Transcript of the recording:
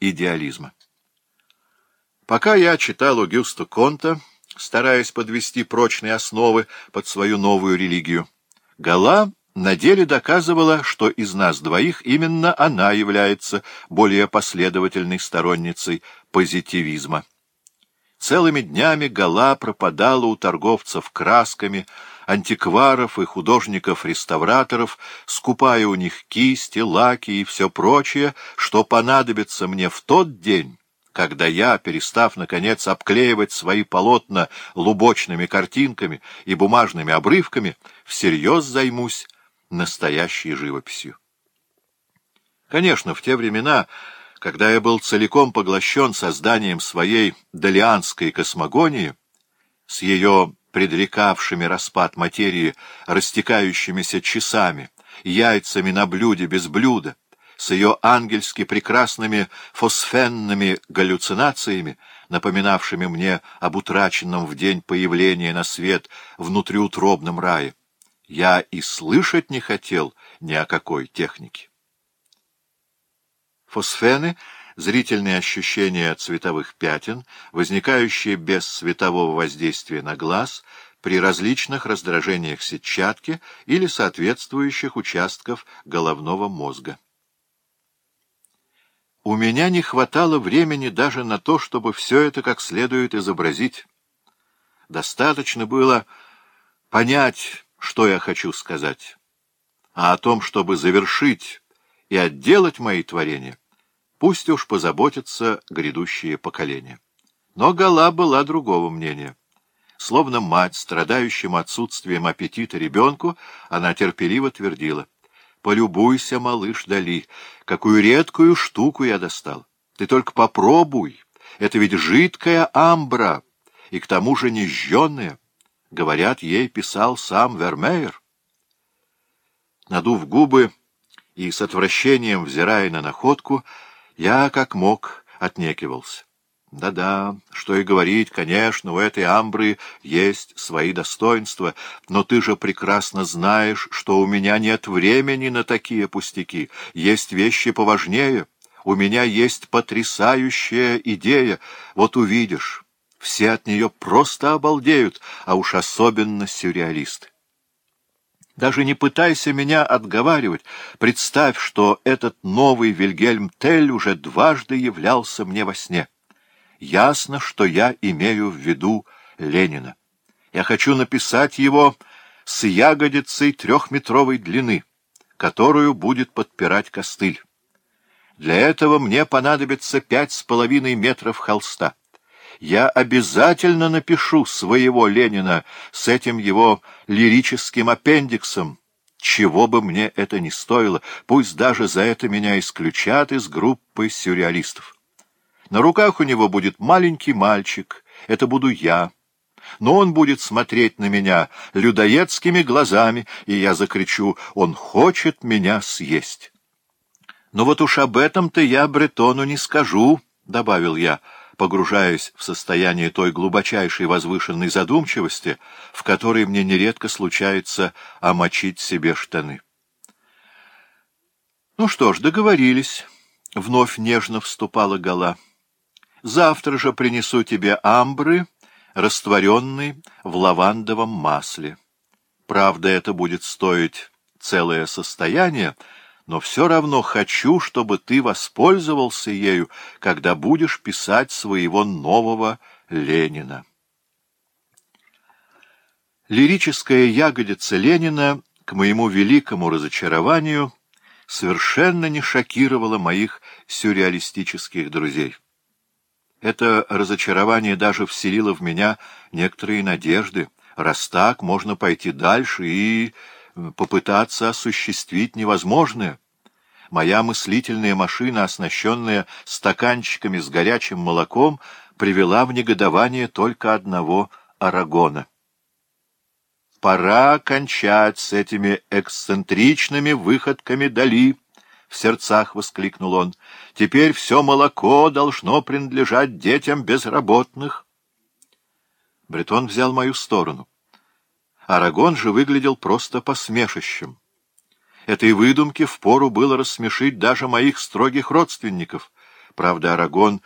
идеализма. Пока я читал у Огюста Конта, стараясь подвести прочные основы под свою новую религию, Гала на деле доказывала, что из нас двоих именно она является более последовательной сторонницей позитивизма. Целыми днями гала пропадала у торговцев красками, антикваров и художников-реставраторов, скупая у них кисти, лаки и все прочее, что понадобится мне в тот день, когда я, перестав, наконец, обклеивать свои полотна лубочными картинками и бумажными обрывками, всерьез займусь настоящей живописью. Конечно, в те времена когда я был целиком поглощен созданием своей долианской космогонии, с ее предрекавшими распад материи растекающимися часами, яйцами на блюде без блюда, с ее ангельски прекрасными фосфенными галлюцинациями, напоминавшими мне об утраченном в день появления на свет внутриутробном рае. Я и слышать не хотел ни о какой технике фосфены — зрительные ощущения цветовых пятен, возникающие без светового воздействия на глаз при различных раздражениях сетчатки или соответствующих участков головного мозга. У меня не хватало времени даже на то, чтобы все это как следует изобразить. Достаточно было понять, что я хочу сказать. А о том, чтобы завершить и отделать мои творения — Пусть уж позаботятся грядущие поколения. Но Гала была другого мнения. Словно мать, страдающим отсутствием аппетита ребенку, она терпеливо твердила. «Полюбуйся, малыш Дали, какую редкую штуку я достал. Ты только попробуй, это ведь жидкая амбра, и к тому же не жженая. Говорят, ей писал сам Вермеер». Надув губы и с отвращением взирая на находку, я, как мог, отнекивался. Да-да, что и говорить, конечно, у этой амбры есть свои достоинства, но ты же прекрасно знаешь, что у меня нет времени на такие пустяки, есть вещи поважнее, у меня есть потрясающая идея, вот увидишь, все от нее просто обалдеют, а уж особенно сюрреалисты. Даже не пытайся меня отговаривать. Представь, что этот новый Вильгельм Тель уже дважды являлся мне во сне. Ясно, что я имею в виду Ленина. Я хочу написать его с ягодицей трехметровой длины, которую будет подпирать костыль. Для этого мне понадобится пять с половиной метров холста. Я обязательно напишу своего Ленина с этим его лирическим аппендиксом, чего бы мне это ни стоило, пусть даже за это меня исключат из группы сюрреалистов. На руках у него будет маленький мальчик, это буду я. Но он будет смотреть на меня людоедскими глазами, и я закричу «Он хочет меня съесть!» «Но вот уж об этом-то я Бретону не скажу», — добавил я, — погружаясь в состояние той глубочайшей возвышенной задумчивости, в которой мне нередко случается омочить себе штаны. «Ну что ж, договорились», — вновь нежно вступала Гала. «Завтра же принесу тебе амбры, растворенный в лавандовом масле. Правда, это будет стоить целое состояние, — но все равно хочу, чтобы ты воспользовался ею, когда будешь писать своего нового Ленина. Лирическая ягодица Ленина, к моему великому разочарованию, совершенно не шокировала моих сюрреалистических друзей. Это разочарование даже вселило в меня некоторые надежды. Раз так, можно пойти дальше и попытаться осуществить невозможное. Моя мыслительная машина, оснащенная стаканчиками с горячим молоком, привела в негодование только одного Арагона. «Пора кончать с этими эксцентричными выходками Дали!» — в сердцах воскликнул он. «Теперь все молоко должно принадлежать детям безработных». Бретон взял мою сторону. Арагон же выглядел просто посмешищем. Этой выдумке впору было рассмешить даже моих строгих родственников. Правда, Арагон